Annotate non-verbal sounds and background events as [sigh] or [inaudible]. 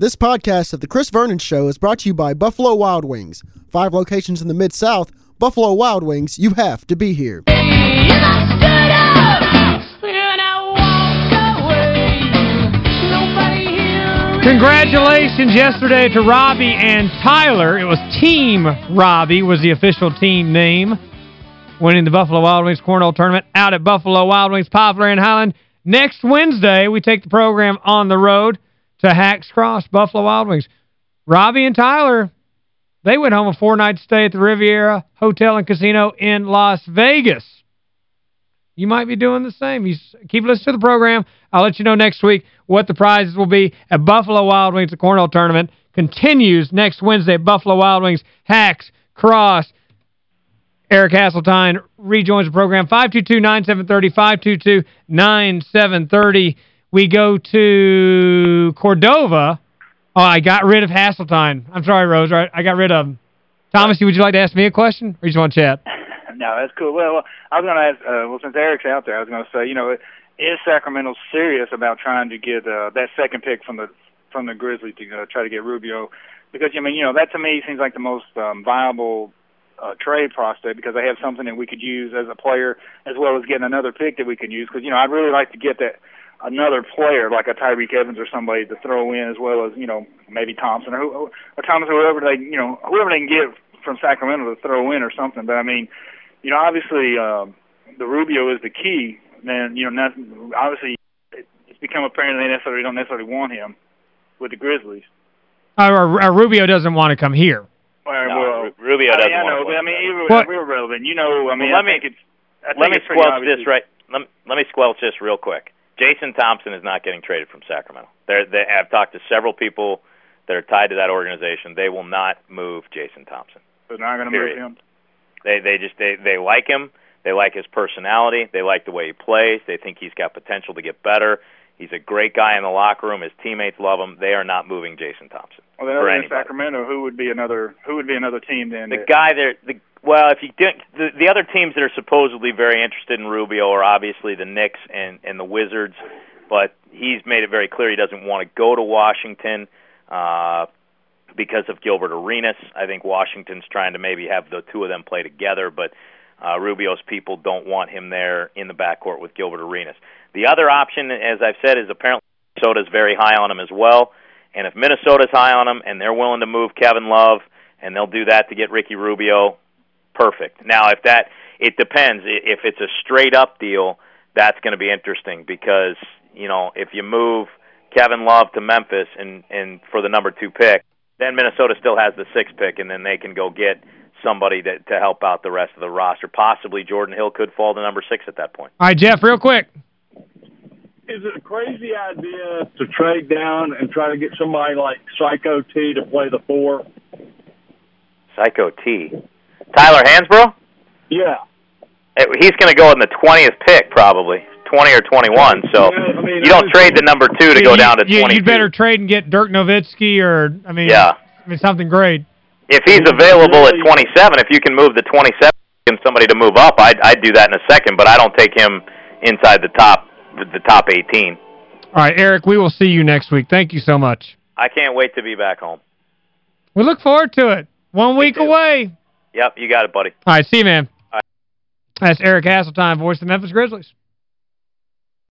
This podcast of The Chris Vernon Show is brought to you by Buffalo Wild Wings. Five locations in the Mid-South, Buffalo Wild Wings, you have to be here. Congratulations yesterday to Robbie and Tyler. It was Team Robbie was the official team name. Winning the Buffalo Wild Wings Cornhole Tournament out at Buffalo Wild Wings Poplar and Highland. Next Wednesday, we take the program on the road to Hacks Cross, Buffalo Wild Wings. Robbie and Tyler, they went home a four-night stay at the Riviera Hotel and Casino in Las Vegas. You might be doing the same. You keep listening to the program. I'll let you know next week what the prizes will be at Buffalo Wild Wings. The Cornhole Tournament continues next Wednesday at Buffalo Wild Wings. Hacks, Cross, Eric Hasseltine rejoins the program. 522-9730, 522-9730. We go to Cordova. Oh, I got rid of Hasseltine. I'm sorry, Rose. Right? I got rid of him. Thomas, would you like to ask me a question or you just want to chat? [laughs] no, that's cool. Well, I was going to ask, uh, well, since Eric's out there, I was going to say, you know, is Sacramento serious about trying to get uh, that second pick from the from the Grizzlies to uh, try to get Rubio? Because I mean, you know, that to me seems like the most um, viable uh, trade prospect because they have something that we could use as a player as well as getting another pick that we can use. Because you know, I'd really like to get that another player like a Tyreke Evans or somebody to throw in as well as you know maybe Thompson or who, or Thomas or whoever they you know whoever they can get from Sacramento to throw in or something. But I mean, you know, obviously um, the Rubio is the key. Then you know, not, obviously it's become apparent they necessarily don't necessarily want him with the Grizzlies. Uh, or, or Rubio doesn't want to come here. Well, no, well Rubio doesn't I, mean, I know, want but I mean, even, What? we're relevant. You know, I mean, Well, I let me- think it's. I think let me it's squelch obvious this right. Let, let me squelch this real quick. Jason Thompson is not getting traded from Sacramento. They're, they, I've talked to several people that are tied to that organization. They will not move Jason Thompson. They're not going to move him. They they just they they like him. They like his personality. They like the way he plays. They think he's got potential to get better. He's a great guy in the locker room. His teammates love him. They are not moving Jason Thompson. Well, then other than. Sacramento, who would be another? Who would be another team then? The that- guy there, the well, if you didn't, the, the other teams that are supposedly very interested in Rubio are obviously the Knicks and and the Wizards, but he's made it very clear he doesn't want to go to Washington uh, because of Gilbert Arenas. I think Washington's trying to maybe have the two of them play together, but uh, Rubio's people don't want him there in the backcourt with Gilbert Arenas. The other option, as I've said, is apparently Minnesota's very high on him as well. And if Minnesota's high on him and they're willing to move Kevin Love and they'll do that to get Ricky Rubio, perfect. Now, if that it depends. If it's a straight up deal, that's going to be interesting because you know if you move Kevin Love to Memphis and and for the number two pick, then Minnesota still has the sixth pick, and then they can go get somebody to to help out the rest of the roster. Possibly Jordan Hill could fall to number six at that point. All right, Jeff, real quick. Is it a crazy idea to trade down and try to get somebody like Psycho T to play the four? Psycho T. Tyler Hansbrough? Yeah. Eh, He's going to go in the 20th pick probably, 20 or 21. So Yeah, I mean, you don't I trade the number 2 to go down to you, 22. You'd better trade and get Dirk Nowitzki or, I mean, Yeah. I mean something great. If he's available at 27, if you can move the 27 and somebody to move up, I'd I'd do that in a second, but I don't take him inside the top the top 18. All right, Eric, we will see you next week. Thank you so much. I can't wait to be back home. We look forward to it. One week away. Yep, you got it, buddy. All right, see you, man. All right. That's Eric Hasseltine, voice of the Memphis Grizzlies.